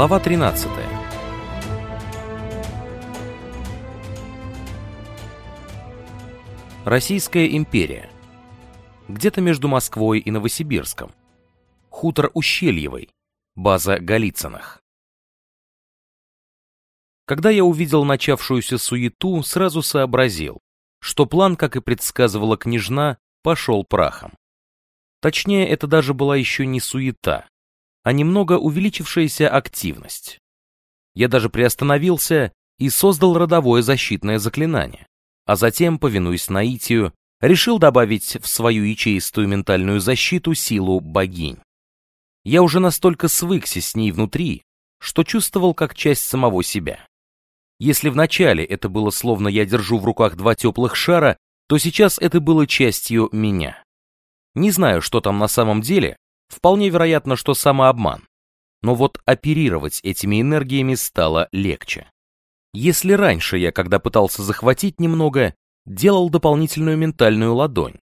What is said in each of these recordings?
Глава 13 Российская империя. Где-то между Москвой и Новосибирском. Хутор Ущельевой. База Голицыных. Когда я увидел начавшуюся суету, сразу сообразил, что план, как и предсказывала княжна, пошел прахом. Точнее, это даже была еще не суета, а немного увеличившаяся активность. Я даже приостановился и создал родовое защитное заклинание, а затем, повинуясь наитию, решил добавить в свою ячеистую ментальную защиту силу богинь. Я уже настолько свыкся с ней внутри, что чувствовал как часть самого себя. Если вначале это было словно я держу в руках два теплых шара, то сейчас это было частью меня. Не знаю, что там на самом деле, вполне вероятно, что самообман. Но вот оперировать этими энергиями стало легче. Если раньше я, когда пытался захватить немного, делал дополнительную ментальную ладонь,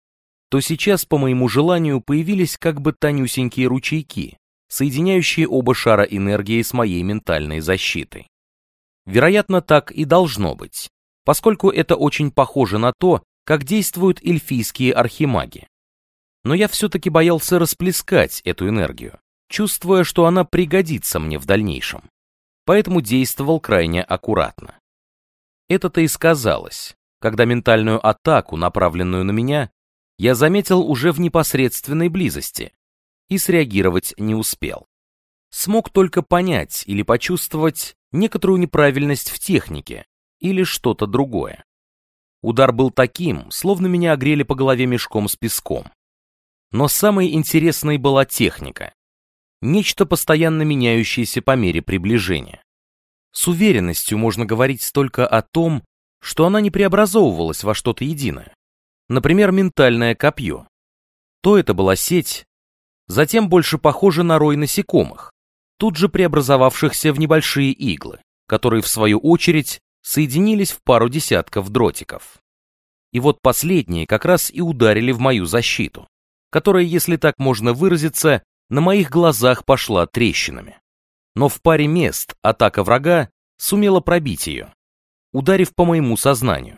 то сейчас по моему желанию появились как бы тонюсенькие ручейки, соединяющие оба шара энергии с моей ментальной защитой. Вероятно, так и должно быть, поскольку это очень похоже на то, как действуют эльфийские архимаги но я все-таки боялся расплескать эту энергию, чувствуя, что она пригодится мне в дальнейшем. Поэтому действовал крайне аккуратно. Это-то и сказалось, когда ментальную атаку, направленную на меня, я заметил уже в непосредственной близости и среагировать не успел. Смог только понять или почувствовать некоторую неправильность в технике или что-то другое. Удар был таким, словно меня огрели по голове мешком с песком. Но самой интересной была техника. Нечто постоянно меняющееся по мере приближения. С уверенностью можно говорить только о том, что она не преобразовывалась во что-то единое. Например, ментальное копье. То это была сеть, затем больше похоже на рой насекомых, тут же преобразовавшихся в небольшие иглы, которые в свою очередь соединились в пару десятков дротиков. И вот последние как раз и ударили в мою защиту которая, если так можно выразиться, на моих глазах пошла трещинами. Но в паре мест атака врага сумела пробить ее, ударив по моему сознанию.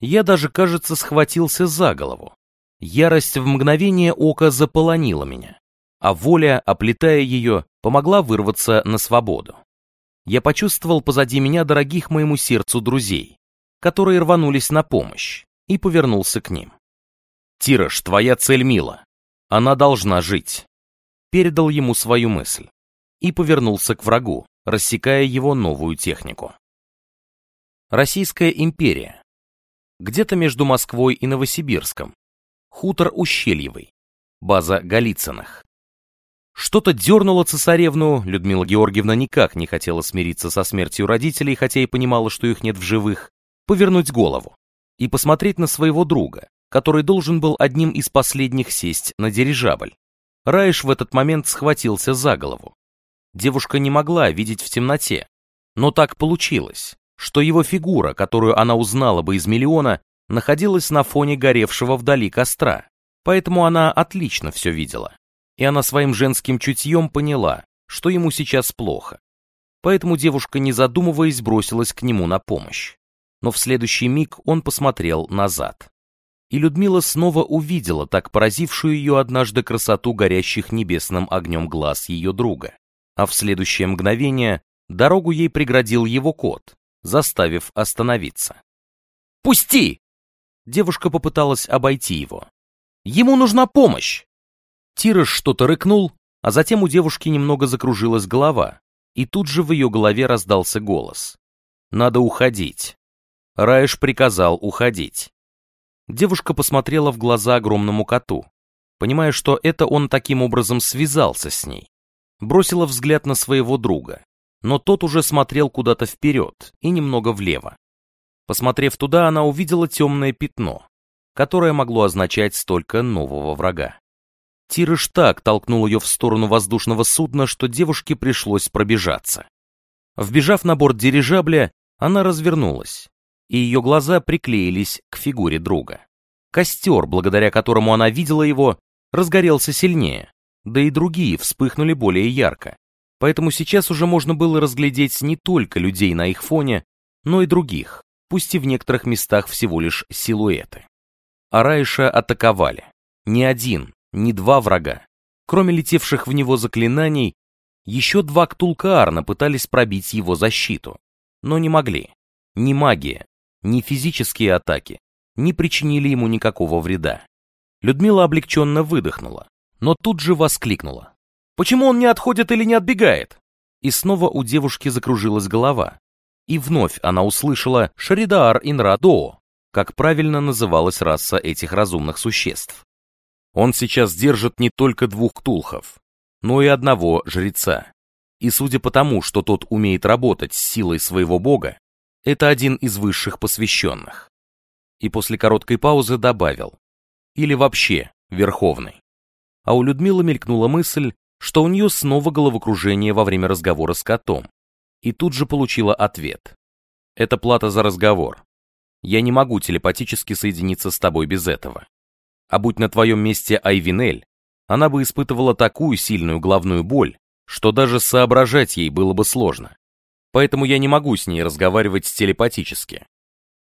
Я даже, кажется, схватился за голову. Ярость в мгновение ока заполонила меня, а воля, оплетая ее, помогла вырваться на свободу. Я почувствовал позади меня дорогих моему сердцу друзей, которые рванулись на помощь, и повернулся к ним. «Тираж, твоя цель мила. Она должна жить». Передал ему свою мысль и повернулся к врагу, рассекая его новую технику. Российская империя. Где-то между Москвой и Новосибирском. Хутор Ущельевый. База Голицыных. Что-то дернуло цесаревну, Людмила Георгиевна никак не хотела смириться со смертью родителей, хотя и понимала, что их нет в живых, повернуть голову и посмотреть на своего друга, который должен был одним из последних сесть на дирижабль. Раиш в этот момент схватился за голову. Девушка не могла видеть в темноте, но так получилось, что его фигура, которую она узнала бы из миллиона, находилась на фоне горевшего вдали костра, поэтому она отлично все видела. И она своим женским чутьем поняла, что ему сейчас плохо. Поэтому девушка, не задумываясь, бросилась к нему на помощь. Но в следующий миг он посмотрел назад и Людмила снова увидела так поразившую ее однажды красоту горящих небесным огнем глаз ее друга. А в следующее мгновение дорогу ей преградил его кот, заставив остановиться. «Пусти!» Девушка попыталась обойти его. «Ему нужна помощь!» Тираж что-то рыкнул, а затем у девушки немного закружилась голова, и тут же в ее голове раздался голос. «Надо уходить». Раиш приказал уходить. Девушка посмотрела в глаза огромному коту, понимая, что это он таким образом связался с ней. Бросила взгляд на своего друга, но тот уже смотрел куда-то вперед и немного влево. Посмотрев туда, она увидела темное пятно, которое могло означать столько нового врага. Тирыш так толкнул ее в сторону воздушного судна, что девушке пришлось пробежаться. Вбежав на борт дирижабля, она развернулась и ее глаза приклеились к фигуре друга. Костер, благодаря которому она видела его, разгорелся сильнее, да и другие вспыхнули более ярко, Поэтому сейчас уже можно было разглядеть не только людей на их фоне, но и других, пусть и в некоторых местах всего лишь силуэты. Араиша атаковали. Ни один, ни два врага. Кроме летевших в него заклинаний, еще два Ктулкаарна пытались пробить его защиту, но не могли. Ни магия, ни физические атаки не причинили ему никакого вреда. Людмила облегченно выдохнула, но тут же воскликнула. «Почему он не отходит или не отбегает?» И снова у девушки закружилась голова. И вновь она услышала Шаридаар Инрадоо, как правильно называлась раса этих разумных существ. Он сейчас держит не только двух ктулхов, но и одного жреца. И судя по тому, что тот умеет работать с силой своего бога, это один из высших посвященных. И после короткой паузы добавил. Или вообще верховный. А у Людмилы мелькнула мысль, что у нее снова головокружение во время разговора с котом. И тут же получила ответ. Это плата за разговор. Я не могу телепатически соединиться с тобой без этого. А будь на твоем месте Айвинель, она бы испытывала такую сильную головную боль, что даже соображать ей было бы сложно поэтому я не могу с ней разговаривать телепатически.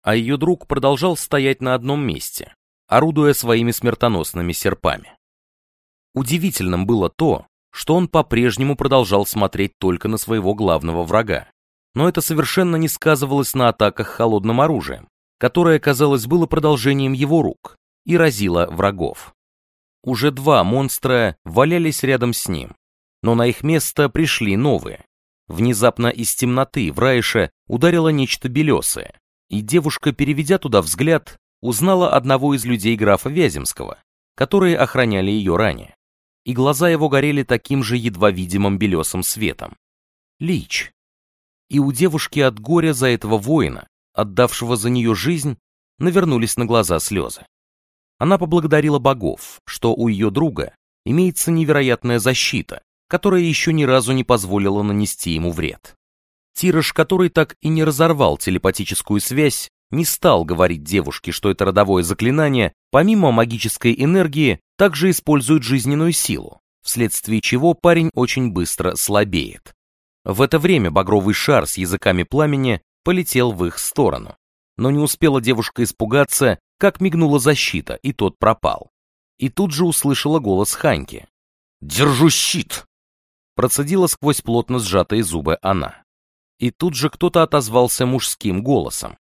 А ее друг продолжал стоять на одном месте, орудуя своими смертоносными серпами. Удивительным было то, что он по-прежнему продолжал смотреть только на своего главного врага. Но это совершенно не сказывалось на атаках холодным оружием, которое, казалось, было продолжением его рук и разило врагов. Уже два монстра валялись рядом с ним, но на их место пришли новые, Внезапно из темноты в Райше ударило нечто белесое, и девушка, переведя туда взгляд, узнала одного из людей графа Вяземского, которые охраняли ее ранее. И глаза его горели таким же едва видимым белесым светом. Лич. И у девушки от горя за этого воина, отдавшего за нее жизнь, навернулись на глаза слезы. Она поблагодарила богов, что у ее друга имеется невероятная защита, которая еще ни разу не позволила нанести ему вред. Тираж, который так и не разорвал телепатическую связь, не стал говорить девушке, что это родовое заклинание, помимо магической энергии, также использует жизненную силу, вследствие чего парень очень быстро слабеет. В это время багровый шар с языками пламени полетел в их сторону. Но не успела девушка испугаться, как мигнула защита, и тот пропал. И тут же услышала голос Ханьки. «Держу щит!» Процедила сквозь плотно сжатые зубы она. И тут же кто-то отозвался мужским голосом.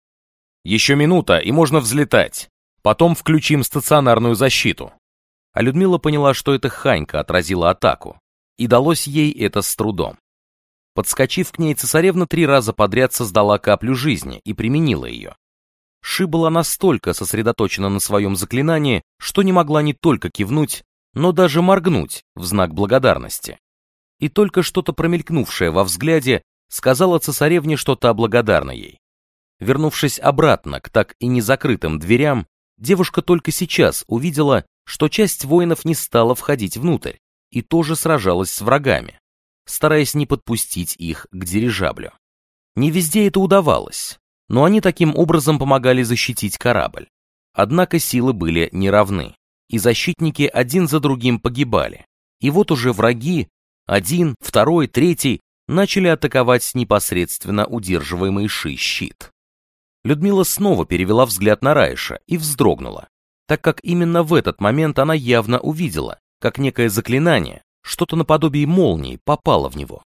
«Еще минута, и можно взлетать. Потом включим стационарную защиту». А Людмила поняла, что это Ханька отразила атаку. И далось ей это с трудом. Подскочив к ней, цесаревна три раза подряд создала каплю жизни и применила ее. Ши была настолько сосредоточена на своем заклинании, что не могла не только кивнуть, но даже моргнуть в знак благодарности и только что-то промелькнувшее во взгляде сказала цесаревне, что та благодарна ей. Вернувшись обратно к так и не закрытым дверям, девушка только сейчас увидела, что часть воинов не стала входить внутрь и тоже сражалась с врагами, стараясь не подпустить их к дирижаблю. Не везде это удавалось, но они таким образом помогали защитить корабль. Однако силы были неравны, и защитники один за другим погибали. И вот уже враги один, второй, третий начали атаковать непосредственно удерживаемый Ши щит. Людмила снова перевела взгляд на Райша и вздрогнула, так как именно в этот момент она явно увидела, как некое заклинание, что-то наподобие молнии, попало в него.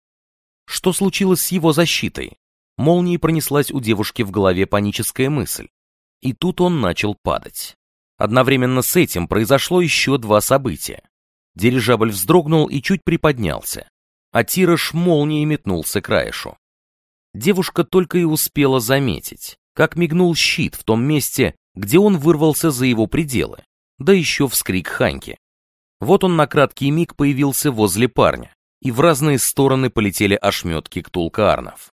Что случилось с его защитой? Молнией пронеслась у девушки в голове паническая мысль. И тут он начал падать. Одновременно с этим произошло еще два события. Дирижабль вздрогнул и чуть приподнялся, а Тираж молнией метнулся к Раишу. Девушка только и успела заметить, как мигнул щит в том месте, где он вырвался за его пределы, да еще вскрик Ханьки. Вот он на краткий миг появился возле парня, и в разные стороны полетели ошметки ктулкаарнов.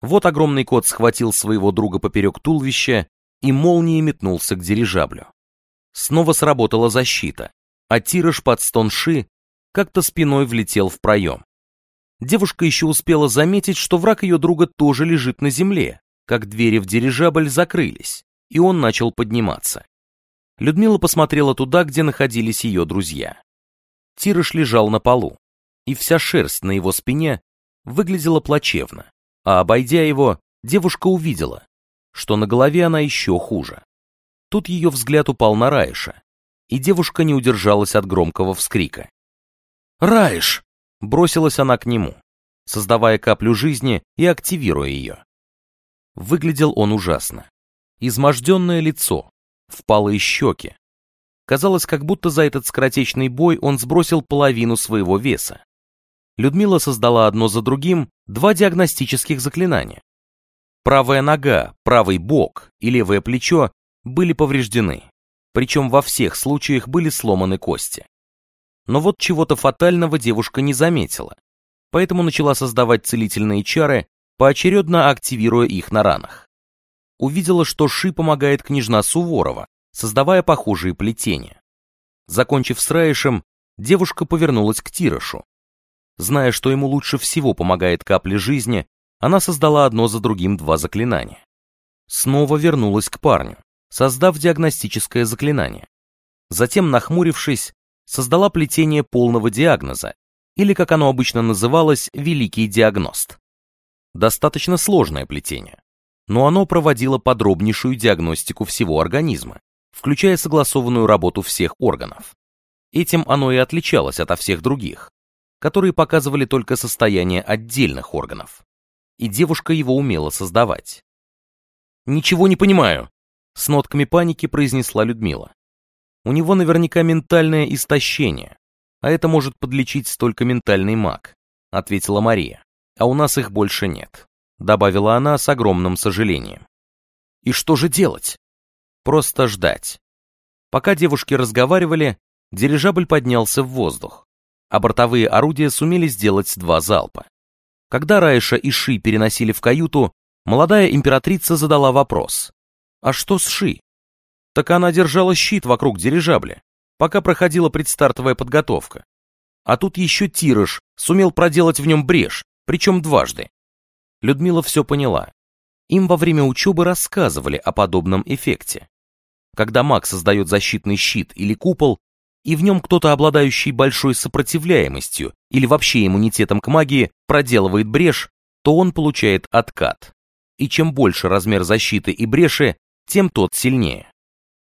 Вот огромный кот схватил своего друга поперек туловища и молнией метнулся к дирижаблю. Снова сработала защита, а Тираж под стон Ши как-то спиной влетел в проем. Девушка еще успела заметить, что враг ее друга тоже лежит на земле, как двери в дирижабль закрылись, и он начал подниматься. Людмила посмотрела туда, где находились ее друзья. Тираж лежал на полу. и вся шерсть на его спине выглядела плачевно, а обойдя его, девушка увидела, что на голове она еще хуже. Тут ее взгляд упал на Раиша, и девушка не удержалась от громкого вскрика. «Раиш!» — бросилась она к нему, создавая каплю жизни и активируя ее. Выглядел он ужасно. Изможденное лицо, впалые щеки. Казалось, как будто за этот скоротечный бой он сбросил половину своего веса. Людмила создала одно за другим два диагностических заклинания. Правая нога, правый бок и левое плечо были повреждены, причем во всех случаях были сломаны кости. Но вот чего-то фатального девушка не заметила, поэтому начала создавать целительные чары, поочередно активируя их на ранах. Увидела, что Ши помогает княжна Суворова, создавая похожие плетения. Закончив с Раишем, девушка повернулась к Тирошу. Зная, что ему лучше всего помогает капля жизни, она создала одно за другим два заклинания. Снова вернулась к парню, создав диагностическое заклинание. Затем, нахмурившись, создала плетение полного диагноза, или, как оно обычно называлось, великий диагност. Достаточно сложное плетение, но оно проводило подробнейшую диагностику всего организма, включая согласованную работу всех органов. Этим оно и отличалось от всех других, которые показывали только состояние отдельных органов. И девушка его умела создавать. «Ничего не понимаю», — с нотками паники произнесла Людмила. «У него наверняка ментальное истощение, а это может подлечить только ментальный маг», — ответила Мария. «А у нас их больше нет», — добавила она с огромным сожалением. «И что же делать?» «Просто ждать». Пока девушки разговаривали, дирижабль поднялся в воздух а бортовые орудия сумели сделать два залпа. Когда Раиша и Ши переносили в каюту, молодая императрица задала вопрос. «А что с Ши?» Так она держала щит вокруг дирижабля, пока проходила предстартовая подготовка. А тут еще Тирыш сумел проделать в нем брешь, причем дважды. Людмила все поняла. Им во время учебы рассказывали о подобном эффекте. Когда маг создает защитный щит или купол, и в нем кто-то, обладающий большой сопротивляемостью или вообще иммунитетом к магии, проделывает брешь, то он получает откат. И чем больше размер защиты и бреши, тем тот сильнее.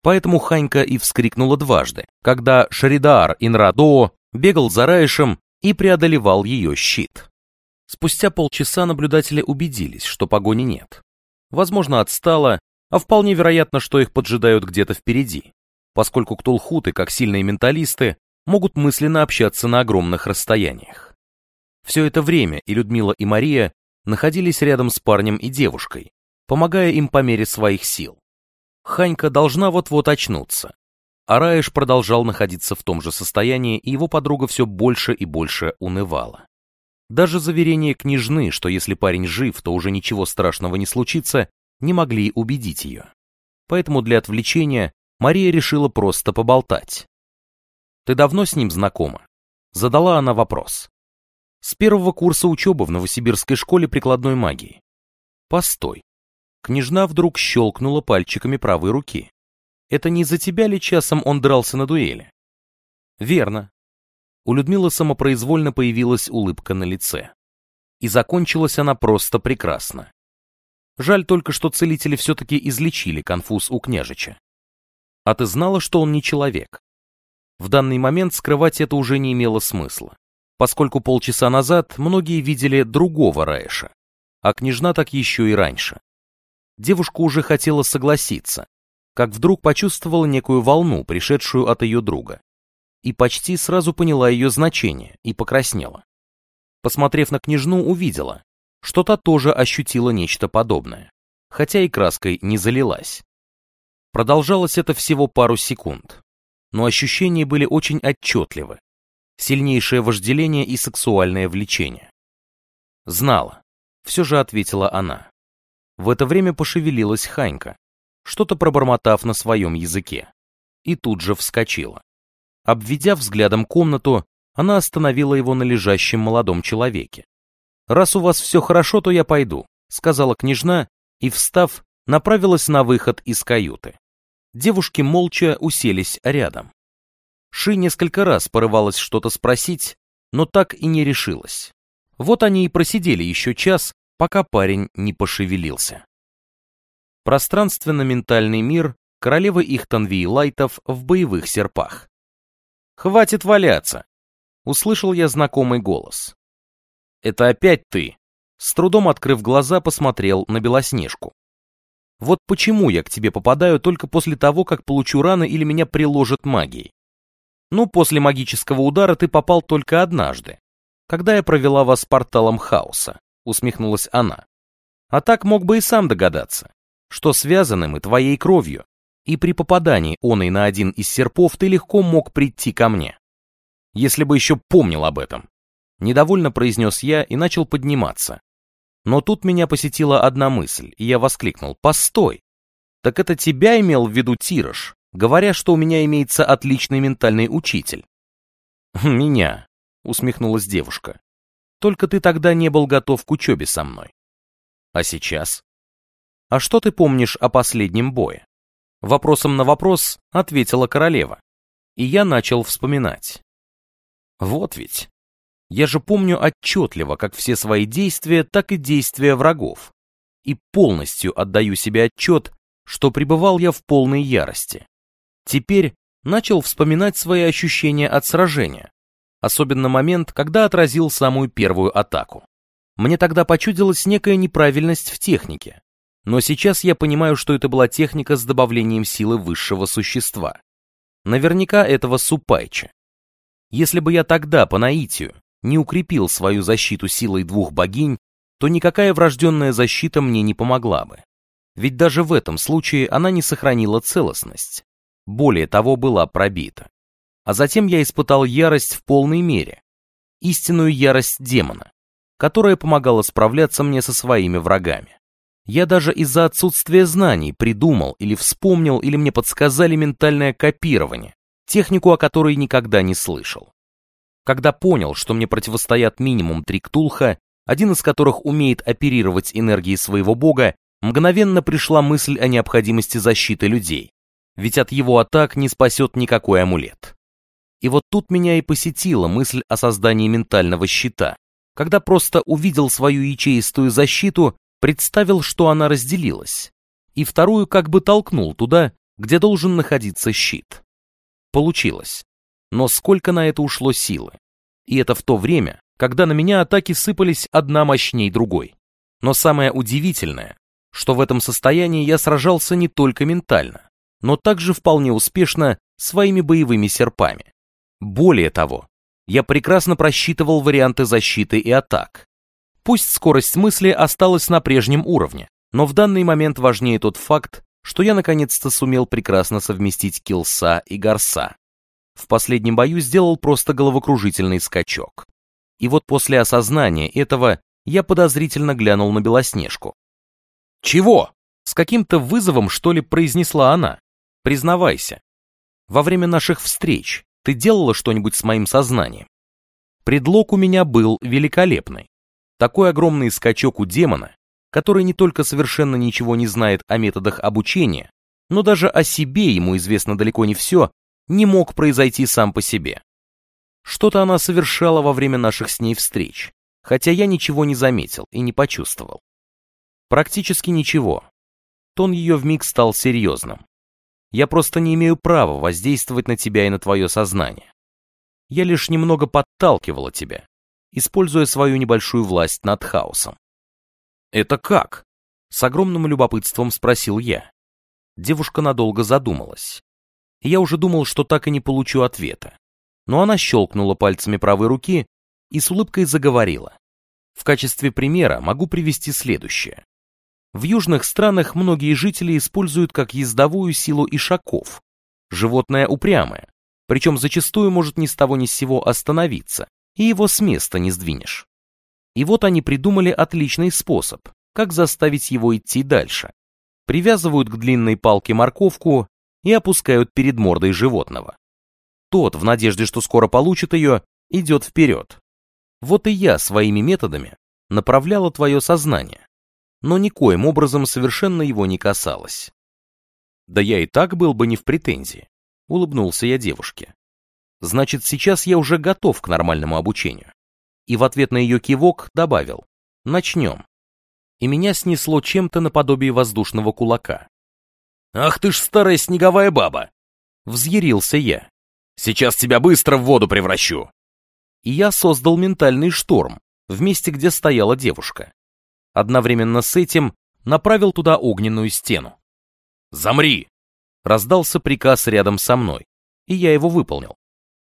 Поэтому Ханька и вскрикнула дважды, когда Шаридар Инрадоо бегал за Раишем и преодолевал ее щит. Спустя полчаса наблюдатели убедились, что погони нет. Возможно, отстала, а вполне вероятно, что их поджидают где-то впереди поскольку ктулхуты, как сильные менталисты, могут мысленно общаться на огромных расстояниях. Все это время и Людмила, и Мария находились рядом с парнем и девушкой, помогая им по мере своих сил. Ханька должна вот-вот очнуться. А Раиш продолжал находиться в том же состоянии, и его подруга все больше и больше унывала. Даже заверения княжны, что если парень жив, то уже ничего страшного не случится, не могли убедить ее. Поэтому для отвлечения Мария решила просто поболтать. «Ты давно с ним знакома?» Задала она вопрос. «С первого курса учебы в Новосибирской школе прикладной магии». «Постой». Княжна вдруг щелкнула пальчиками правой руки. «Это не за тебя ли часом он дрался на дуэли?» «Верно». У Людмилы самопроизвольно появилась улыбка на лице. И закончилась она просто прекрасно. Жаль только, что целители все-таки излечили конфуз у княжича. А ты знала, что он не человек? В данный момент скрывать это уже не имело смысла, поскольку полчаса назад многие видели другого Раэша, а княжна так еще и раньше. Девушка уже хотела согласиться, как вдруг почувствовала некую волну, пришедшую от ее друга, и почти сразу поняла ее значение и покраснела. Посмотрев на княжну, увидела, что та тоже ощутила нечто подобное, хотя и краской не залилась. Продолжалось это всего пару секунд, но ощущения были очень отчетливы. Сильнейшее вожделение и сексуальное влечение. Знала, все же ответила она. В это время пошевелилась Ханька, что-то пробормотав на своем языке, и тут же вскочила. Обведя взглядом комнату, она остановила его на лежащем молодом человеке. «Раз у вас все хорошо, то я пойду», — сказала княжна, и, встав, направилась на выход из каюты. Девушки молча уселись рядом. Ши несколько раз порывалась что-то спросить, но так и не решилась. Вот они и просидели еще час, пока парень не пошевелился. Пространственно-ментальный мир королевы Ихтанви Лайтов в боевых серпах. «Хватит валяться!» — услышал я знакомый голос. «Это опять ты!» С трудом открыв глаза, посмотрел на Белоснежку. «Вот почему я к тебе попадаю только после того, как получу раны или меня приложат магией. Ну, после магического удара ты попал только однажды, когда я провела вас порталом хаоса», — усмехнулась она. «А так мог бы и сам догадаться, что связаны мы твоей кровью, и при попадании оной на один из серпов ты легко мог прийти ко мне. Если бы еще помнил об этом. Недовольно произнес я и начал подниматься. Но тут меня посетила одна мысль, и я воскликнул «Постой! Так это тебя имел в виду Тираж, говоря, что у меня имеется отличный ментальный учитель?» «Меня», — усмехнулась девушка. «Только ты тогда не был готов к учебе со мной. А сейчас?» «А что ты помнишь о последнем бое?» Вопросом на вопрос ответила королева. И я начал вспоминать. Вот ведь. Я же помню отчетливо как все свои действия, так и действия врагов. И полностью отдаю себе отчет, что пребывал я в полной ярости. Теперь начал вспоминать свои ощущения от сражения, особенно момент, когда отразил самую первую атаку. Мне тогда почудилась некая неправильность в технике, но сейчас я понимаю, что это была техника с добавлением силы высшего существа. Наверняка этого Супайча. Если бы я тогда по наитию не укрепил свою защиту силой двух богинь, то никакая врожденная защита мне не помогла бы. Ведь даже в этом случае она не сохранила целостность. Более того, была пробита. А затем я испытал ярость в полной мере. Истинную ярость демона, которая помогала справляться мне со своими врагами. Я даже из-за отсутствия знаний придумал или вспомнил, или мне подсказали ментальное копирование, технику, о которой никогда не слышал. Когда понял, что мне противостоят минимум три ктулха, один из которых умеет оперировать энергией своего бога, мгновенно пришла мысль о необходимости защиты людей, ведь от его атак не спасет никакой амулет. И вот тут меня и посетила мысль о создании ментального щита, когда просто увидел свою ячеистую защиту представил, что она разделилась, и вторую как бы толкнул туда, где должен находиться щит. Получилось. Но сколько на это ушло силы? И это в то время, когда на меня атаки сыпались одна мощней другой. Но самое удивительное, что в этом состоянии я сражался не только ментально, но также вполне успешно своими боевыми серпами. Более того, я прекрасно просчитывал варианты защиты и атак, Пусть скорость мысли осталась на прежнем уровне, но в данный момент важнее тот факт, что я наконец-то сумел прекрасно совместить килса и горса. В последнем бою сделал просто головокружительный скачок. И вот после осознания этого я подозрительно глянул на Белоснежку. «Чего?» С каким-то вызовом, что ли, произнесла она. «Признавайся. Во время наших встреч ты делала что-нибудь с моим сознанием?» Предлог у меня был великолепный. Такой огромный скачок у демона, который не только совершенно ничего не знает о методах обучения, но даже о себе ему известно далеко не все, не мог произойти сам по себе. Что-то она совершала во время наших с ней встреч, хотя я ничего не заметил и не почувствовал. Практически ничего. Тон ее вмиг стал серьезным. Я просто не имею права воздействовать на тебя и на твое сознание. Я лишь немного подталкивала тебя, используя свою небольшую власть над хаосом. «Это как?» — с огромным любопытством спросил я. Девушка надолго задумалась. Я уже думал, что так и не получу ответа. Но она щелкнула пальцами правой руки и с улыбкой заговорила. В качестве примера могу привести следующее. В южных странах многие жители используют как ездовую силу ишаков. Животное упрямое, причем зачастую может ни с того ни с сего остановиться, и его с места не сдвинешь. И вот они придумали отличный способ, как заставить его идти дальше. Привязывают к длинной палке морковку и опускают перед мордой животного. Тот, в надежде, что скоро получит ее, идет вперед. Вот и я своими методами направляла твое сознание, но никоим образом совершенно его не касалось. Да я и так был бы не в претензии, улыбнулся я девушке. Значит, сейчас я уже готов к нормальному обучению. И в ответ на ее кивок добавил «Начнем». И меня снесло чем-то наподобие воздушного кулака. «Ах ты ж старая снеговая баба!» Взъярился я. «Сейчас тебя быстро в воду превращу!» И я создал ментальный шторм в месте, где стояла девушка. Одновременно с этим направил туда огненную стену. «Замри!» Раздался приказ рядом со мной, и я его выполнил.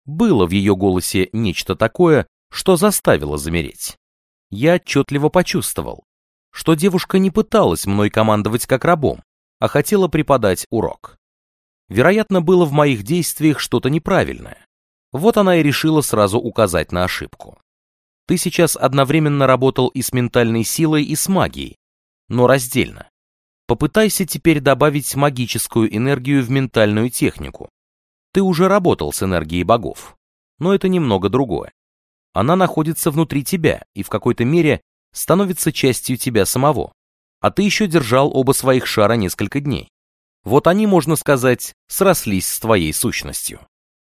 Было в ее голосе нечто такое, что заставило замереть. Я отчетливо почувствовал, что девушка не пыталась мной командовать как рабом, а хотела преподать урок. Вероятно, было в моих действиях что-то неправильное. Вот она и решила сразу указать на ошибку. Ты сейчас одновременно работал и с ментальной силой, и с магией, но раздельно. Попытайся теперь добавить магическую энергию в ментальную технику. Ты уже работал с энергией богов, но это немного другое. Она находится внутри тебя и в какой-то мере становится частью тебя самого. А ты еще держал оба своих шара несколько дней. Вот они, можно сказать, срослись с твоей сущностью.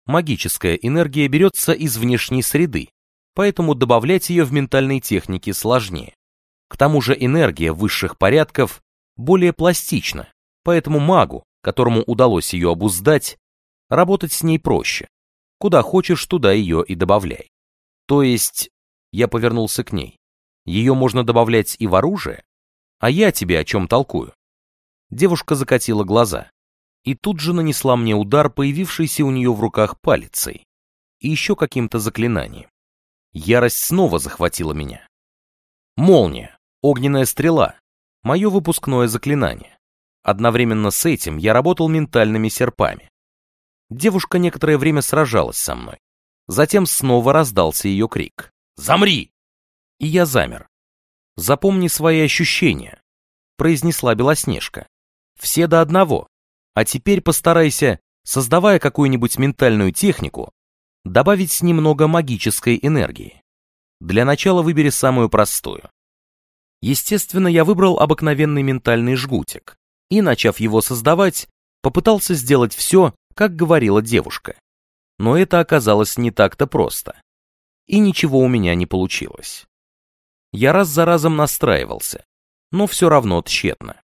Магическая энергия берется из внешней среды, поэтому добавлять ее в ментальной технике сложнее. К тому же энергия высших порядков более пластична, поэтому магу, которому удалось ее обуздать, работать с ней проще. Куда хочешь, туда ее и добавляй. То есть, я повернулся к ней, ее можно добавлять и в оружие? А я тебе о чем толкую? Девушка закатила глаза и тут же нанесла мне удар, появившийся у нее в руках палицей и еще каким-то заклинанием. Ярость снова захватила меня. Молния, огненная стрела, мое выпускное заклинание. Одновременно с этим я работал ментальными серпами. Девушка некоторое время сражалась со мной. Затем снова раздался ее крик. «Замри!» И я замер. «Запомни свои ощущения», — произнесла Белоснежка. «Все до одного. А теперь постарайся, создавая какую-нибудь ментальную технику, добавить немного магической энергии. Для начала выбери самую простую. Естественно, я выбрал обыкновенный ментальный жгутик и, начав его создавать, попытался сделать все, как говорила девушка. Но это оказалось не так-то просто. И ничего у меня не получилось. Я раз за разом настраивался, но все равно тщетно.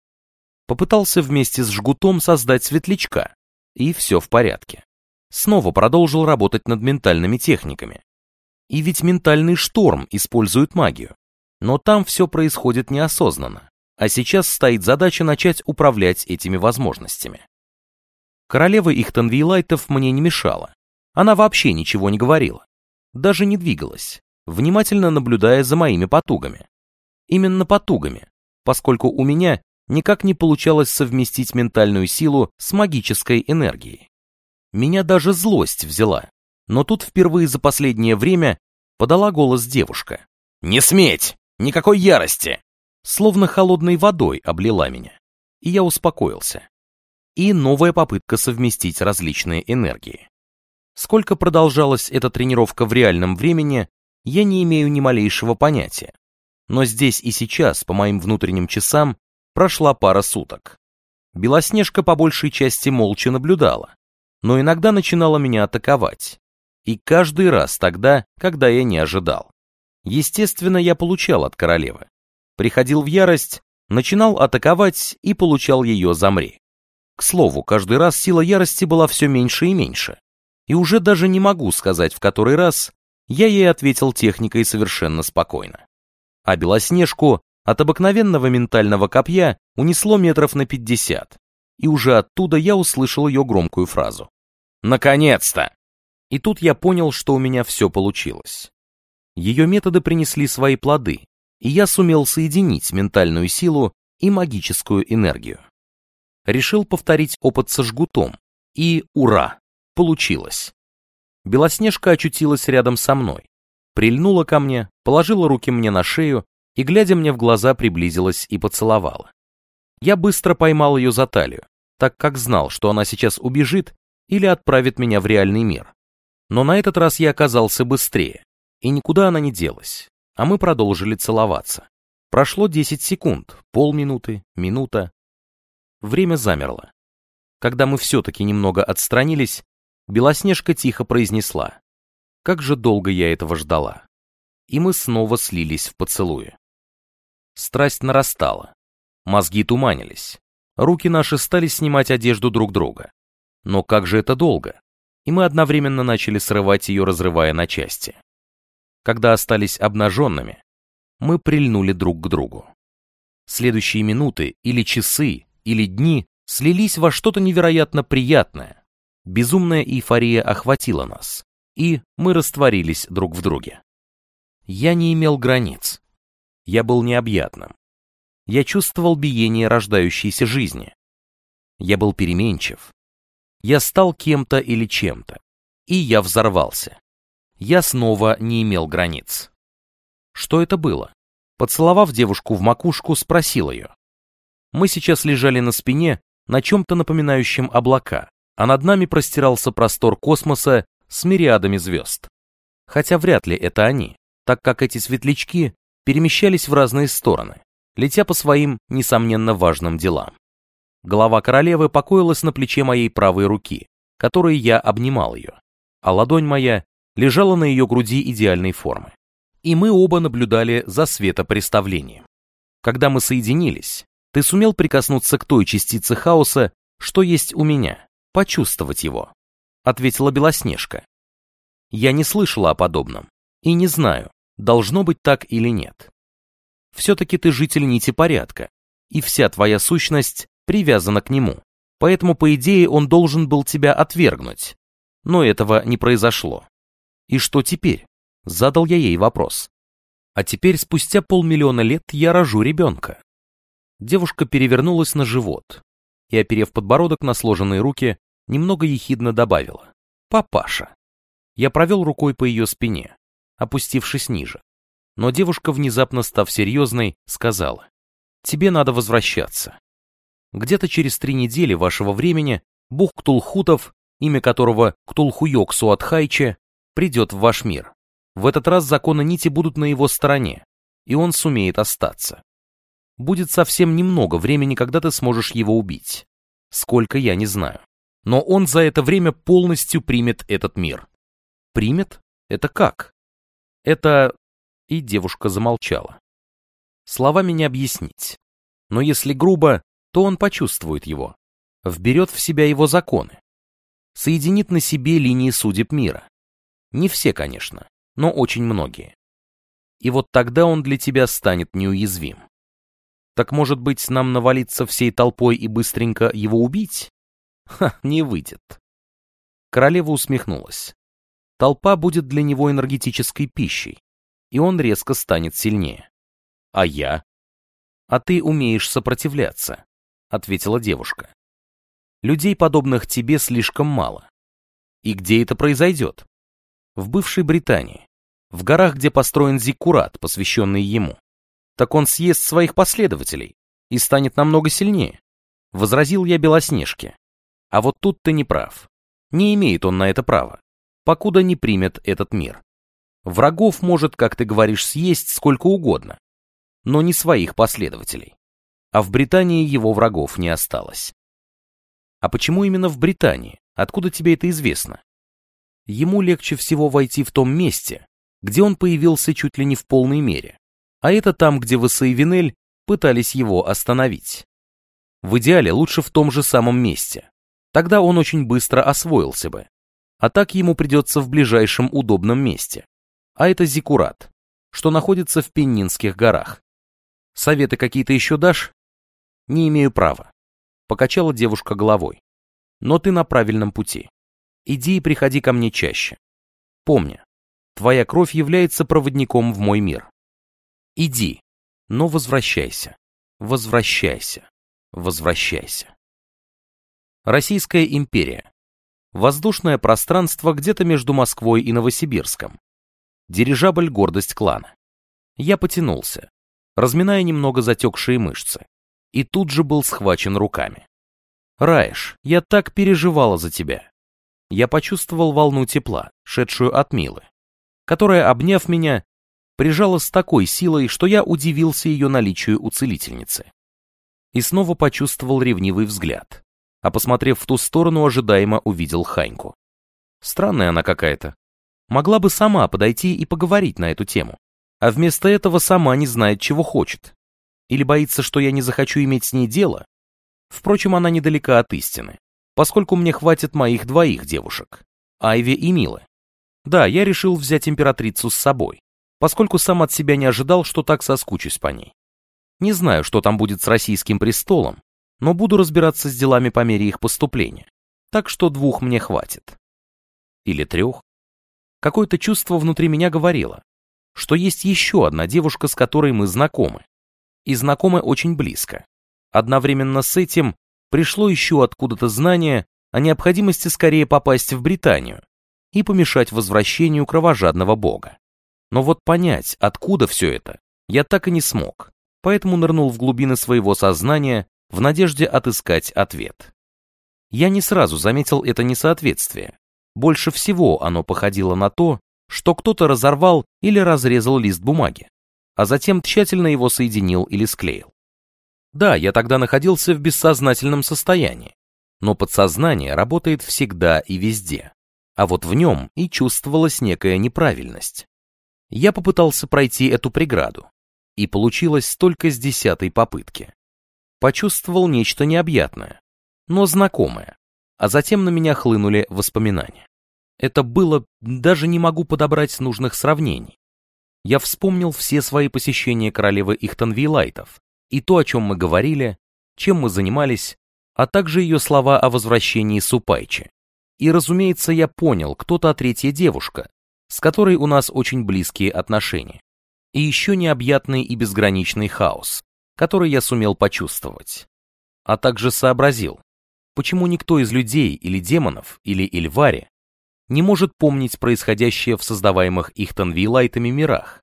Попытался вместе с жгутом создать светлячка, и все в порядке снова продолжил работать над ментальными техниками. И ведь ментальный шторм использует магию. Но там все происходит неосознанно, а сейчас стоит задача начать управлять этими возможностями. Королева Ихтенвейлайтов мне не мешала. Она вообще ничего не говорила. Даже не двигалась, внимательно наблюдая за моими потугами. Именно потугами, поскольку у меня никак не получалось совместить ментальную силу с магической энергией. Меня даже злость взяла. Но тут впервые за последнее время подала голос девушка. «Не сметь! Никакой ярости!» Словно холодной водой облила меня. И я успокоился. И новая попытка совместить различные энергии. Сколько продолжалась эта тренировка в реальном времени, я не имею ни малейшего понятия. Но здесь и сейчас, по моим внутренним часам, прошла пара суток. Белоснежка по большей части молча наблюдала, но иногда начинала меня атаковать. И каждый раз тогда, когда я не ожидал. Естественно, я получал от королевы. Приходил в ярость, начинал атаковать и получал ее замри. К слову, каждый раз сила ярости была все меньше и меньше. И уже даже не могу сказать в который раз, я ей ответил техникой совершенно спокойно. А Белоснежку от обыкновенного ментального копья унесло метров на пятьдесят, и уже оттуда я услышал ее громкую фразу. Наконец-то! И тут я понял, что у меня все получилось. Ее методы принесли свои плоды, и я сумел соединить ментальную силу и магическую энергию. Решил повторить опыт со жгутом, и ура, получилось. Белоснежка очутилась рядом со мной, прильнула ко мне, положила руки мне на шею и, глядя мне в глаза, приблизилась и поцеловала. Я быстро поймал ее за талию, так как знал, что она сейчас убежит или отправит меня в реальный мир. Но на этот раз я оказался быстрее, и никуда она не делась, а мы продолжили целоваться. Прошло 10 секунд, полминуты, минута. Время замерло. Когда мы все-таки немного отстранились, Белоснежка тихо произнесла. Как же долго я этого ждала. И мы снова слились в поцелуе. Страсть нарастала. Мозги туманились. Руки наши стали снимать одежду друг друга. Но как же это долго? И мы одновременно начали срывать ее, разрывая на части. Когда остались обнаженными, мы прильнули друг к другу. Следующие минуты или часы, или дни слились во что-то невероятно приятное. Безумная эйфория охватила нас, и мы растворились друг в друге. Я не имел границ. Я был необъятным. Я чувствовал биение рождающейся жизни. Я был переменчив. Я стал кем-то или чем-то. И я взорвался. Я снова не имел границ. Что это было? Поцеловав девушку в макушку, спросил ее. Мы сейчас лежали на спине, на чем-то напоминающем облака, а над нами простирался простор космоса с мириадами звезд. Хотя вряд ли это они, так как эти светлячки перемещались в разные стороны, летя по своим, несомненно, важным делам. Голова королевы покоилась на плече моей правой руки, которой я обнимал ее, а ладонь моя лежала на ее груди идеальной формы. И мы оба наблюдали за светопреставлением. Когда мы соединились, ты сумел прикоснуться к той частице хаоса, что есть у меня, почувствовать его, ответила Белоснежка. Я не слышала о подобном и не знаю, должно быть так или нет. Все-таки ты житель нити порядка, и вся твоя сущность привязана к нему, поэтому, по идее, он должен был тебя отвергнуть. Но этого не произошло. И что теперь? Задал я ей вопрос. А теперь, спустя полмиллиона лет, я рожу ребенка. Девушка перевернулась на живот и, оперев подбородок на сложенные руки, немного ехидно добавила. «Папаша». Я провел рукой по ее спине, опустившись ниже. Но девушка, внезапно став серьезной, сказала. «Тебе надо возвращаться. Где-то через три недели вашего времени Бух Ктулхутов, имя которого Ктулхуйок Суатхайче, придет в ваш мир. В этот раз законы нити будут на его стороне, и он сумеет остаться. Будет совсем немного времени, когда ты сможешь его убить. Сколько, я не знаю. Но он за это время полностью примет этот мир. Примет? Это как? Это... И девушка замолчала. Словами не объяснить. Но если грубо, то он почувствует его. Вберет в себя его законы. Соединит на себе линии судеб мира. Не все, конечно но очень многие. И вот тогда он для тебя станет неуязвим. Так может быть, нам навалиться всей толпой и быстренько его убить? Ха, не выйдет. Королева усмехнулась. Толпа будет для него энергетической пищей, и он резко станет сильнее. А я? А ты умеешь сопротивляться, ответила девушка. Людей, подобных тебе, слишком мало. И где это произойдет? в бывшей Британии, в горах, где построен зиккурат, посвященный ему. Так он съест своих последователей и станет намного сильнее. Возразил я Белоснежке. А вот тут ты не прав. Не имеет он на это права, покуда не примет этот мир. Врагов может, как ты говоришь, съесть сколько угодно, но не своих последователей. А в Британии его врагов не осталось. А почему именно в Британии? Откуда тебе это известно? ему легче всего войти в том месте, где он появился чуть ли не в полной мере, а это там, где Васа и Винель пытались его остановить. В идеале лучше в том же самом месте. Тогда он очень быстро освоился бы. А так ему придется в ближайшем удобном месте. А это Зикурат, что находится в Пеннинских горах. Советы какие-то еще дашь? Не имею права. Покачала девушка головой. Но ты на правильном пути. Иди и приходи ко мне чаще. Помни, твоя кровь является проводником в мой мир. Иди, но возвращайся, возвращайся, возвращайся. Российская империя. Воздушное пространство где-то между Москвой и Новосибирском. Дирижабль «Гордость клана». Я потянулся, разминая немного затекшие мышцы, и тут же был схвачен руками. «Раиш, я так переживала за тебя я почувствовал волну тепла, шедшую от Милы, которая, обняв меня, прижала с такой силой, что я удивился ее наличию у целительницы. И снова почувствовал ревнивый взгляд, а посмотрев в ту сторону, ожидаемо увидел Ханьку. Странная она какая-то. Могла бы сама подойти и поговорить на эту тему, а вместо этого сама не знает, чего хочет. Или боится, что я не захочу иметь с ней дело. Впрочем, она недалека от истины, поскольку мне хватит моих двоих девушек, Айви и Милы. Да, я решил взять императрицу с собой, поскольку сам от себя не ожидал, что так соскучусь по ней. Не знаю, что там будет с российским престолом, но буду разбираться с делами по мере их поступления. Так что двух мне хватит. Или трех. Какое-то чувство внутри меня говорило, что есть еще одна девушка, с которой мы знакомы. И знакомы очень близко. Одновременно с этим пришло еще откуда-то знание о необходимости скорее попасть в Британию и помешать возвращению кровожадного бога. Но вот понять, откуда все это, я так и не смог, поэтому нырнул в глубины своего сознания в надежде отыскать ответ. Я не сразу заметил это несоответствие, больше всего оно походило на то, что кто-то разорвал или разрезал лист бумаги, а затем тщательно его соединил или склеил. Да, я тогда находился в бессознательном состоянии, но подсознание работает всегда и везде, а вот в нем и чувствовалась некая неправильность. Я попытался пройти эту преграду, и получилось только с десятой попытки. Почувствовал нечто необъятное, но знакомое, а затем на меня хлынули воспоминания. Это было, даже не могу подобрать нужных сравнений. Я вспомнил все свои посещения королевы Ихтонвилайтов и то, о чем мы говорили, чем мы занимались, а также ее слова о возвращении Супайчи. И, разумеется, я понял, кто та третья девушка, с которой у нас очень близкие отношения. И еще необъятный и безграничный хаос, который я сумел почувствовать. А также сообразил, почему никто из людей или демонов или Ильвари не может помнить происходящее в создаваемых Ихтонвилайтами мирах.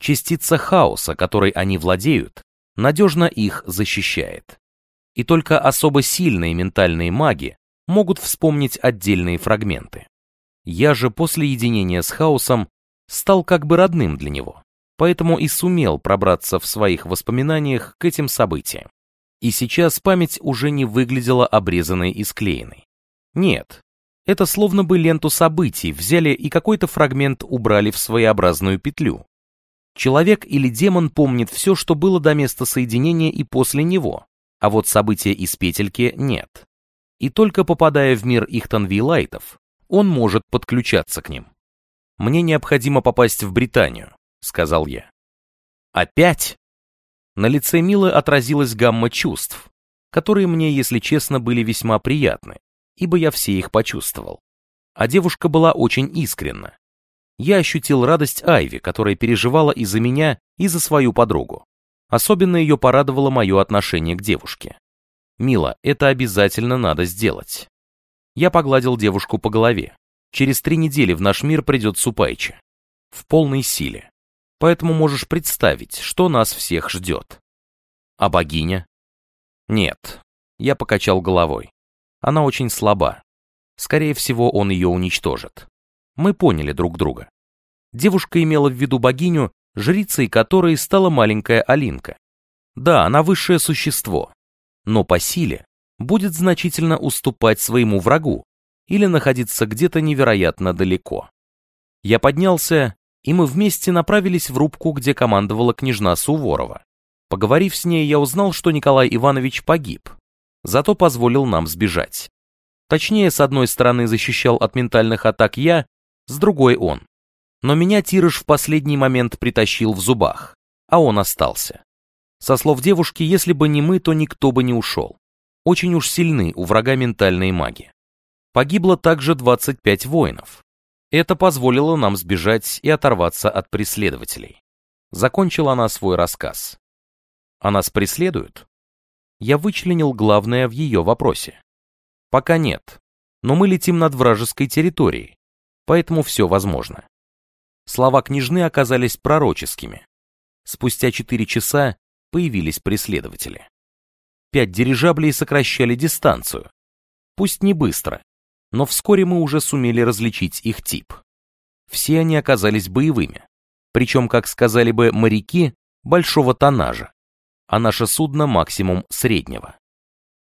Частица хаоса, которой они владеют, надежно их защищает. И только особо сильные ментальные маги могут вспомнить отдельные фрагменты. Я же после единения с хаосом стал как бы родным для него, поэтому и сумел пробраться в своих воспоминаниях к этим событиям и сейчас память уже не выглядела обрезанной и склеенной. Нет, это словно бы ленту событий взяли и какой-то фрагмент убрали в своеобразную петлю. Человек или демон помнит все, что было до места соединения и после него, а вот события из петельки нет. И только попадая в мир Ихтанвилайтов, он может подключаться к ним. «Мне необходимо попасть в Британию», — сказал я. «Опять?» На лице Милы отразилась гамма чувств, которые мне, если честно, были весьма приятны, ибо я все их почувствовал. А девушка была очень искренна. Я ощутил радость Айви, которая переживала и за меня, и за свою подругу. Особенно ее порадовало мое отношение к девушке. «Мила, это обязательно надо сделать». Я погладил девушку по голове. Через три недели в наш мир придет Супайчи. В полной силе поэтому можешь представить, что нас всех ждет. А богиня? Нет, я покачал головой. Она очень слаба. Скорее всего, он ее уничтожит. Мы поняли друг друга. Девушка имела в виду богиню, жрицей которой стала маленькая Алинка. Да, она высшее существо, но по силе будет значительно уступать своему врагу или находиться где-то невероятно далеко. Я поднялся и мы вместе направились в рубку, где командовала княжна Суворова. Поговорив с ней, я узнал, что Николай Иванович погиб, зато позволил нам сбежать. Точнее, с одной стороны защищал от ментальных атак я, с другой он. Но меня Тирыш в последний момент притащил в зубах, а он остался. Со слов девушки, если бы не мы, то никто бы не ушел. Очень уж сильны у врага ментальные маги. Погибло также 25 воинов, это позволило нам сбежать и оторваться от преследователей. Закончила она свой рассказ. А нас преследуют? Я вычленил главное в ее вопросе. Пока нет, но мы летим над вражеской территорией, поэтому все возможно. Слова княжны оказались пророческими. Спустя четыре часа появились преследователи. Пять дирижаблей сокращали дистанцию. Пусть не быстро, но вскоре мы уже сумели различить их тип. Все они оказались боевыми, причем, как сказали бы моряки, большого тоннажа, а наше судно максимум среднего.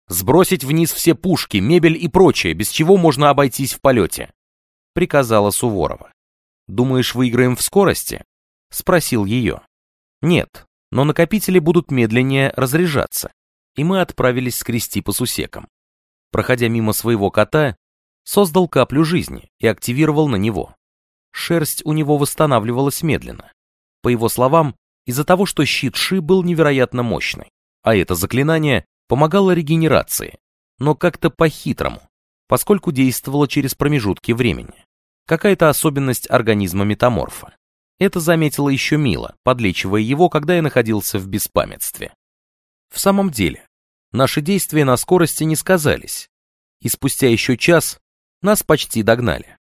Сбросить вниз все пушки, мебель и прочее, без чего можно обойтись в полете. приказала Суворова. «Думаешь, выиграем в скорости?» — спросил ее. «Нет, но накопители будут медленнее разряжаться, и мы отправились скрести по сусекам. Проходя мимо своего кота, создал каплю жизни и активировал на него. Шерсть у него восстанавливалась медленно. По его словам, из-за того, что щит Ши был невероятно мощный, а это заклинание помогало регенерации, но как-то по-хитрому, поскольку действовало через промежутки времени. Какая-то особенность организма метаморфа. Это заметила еще Мила, подлечивая его, когда я находился в беспамятстве. В самом деле, наши действия на скорости не сказались, и спустя еще час нас почти догнали.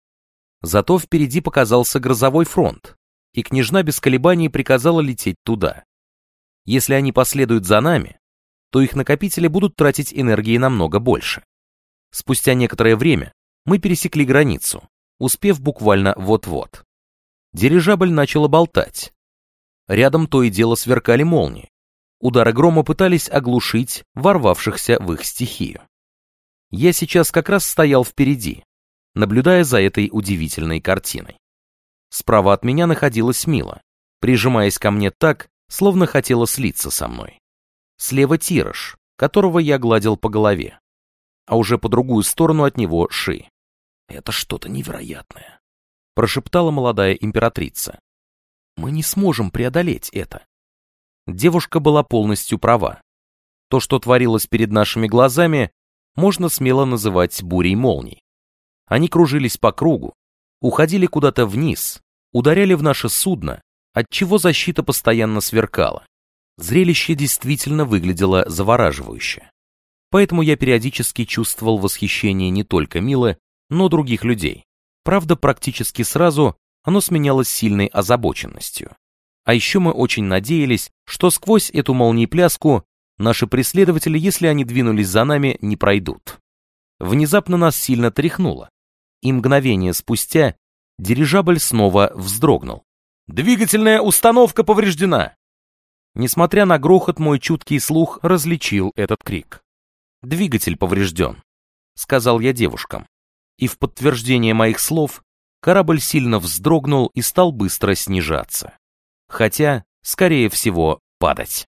Зато впереди показался грозовой фронт, и княжна без колебаний приказала лететь туда. Если они последуют за нами, то их накопители будут тратить энергии намного больше. Спустя некоторое время мы пересекли границу, успев буквально вот-вот. Дирижабль начала болтать. Рядом то и дело сверкали молнии. Удары грома пытались оглушить ворвавшихся в их стихию. Я сейчас как раз стоял впереди, наблюдая за этой удивительной картиной. Справа от меня находилась Мила, прижимаясь ко мне так, словно хотела слиться со мной. Слева Тираж, которого я гладил по голове, а уже по другую сторону от него Ши. Это что-то невероятное прошептала молодая императрица. Мы не сможем преодолеть это. Девушка была полностью права. То, что творилось перед нашими глазами, можно смело называть бурей молний. Они кружились по кругу, уходили куда-то вниз, ударяли в наше судно, отчего защита постоянно сверкала. Зрелище действительно выглядело завораживающе. Поэтому я периодически чувствовал восхищение не только Милы, но других людей. Правда, практически сразу оно сменялось сильной озабоченностью. А еще мы очень надеялись, что сквозь эту молниепляску наши преследователи, если они двинулись за нами, не пройдут. Внезапно нас сильно тряхнуло, и мгновение спустя дирижабль снова вздрогнул. «Двигательная установка повреждена!» Несмотря на грохот, мой чуткий слух различил этот крик. «Двигатель поврежден», — сказал я девушкам и в подтверждение моих слов корабль сильно вздрогнул и стал быстро снижаться. Хотя, скорее всего, падать.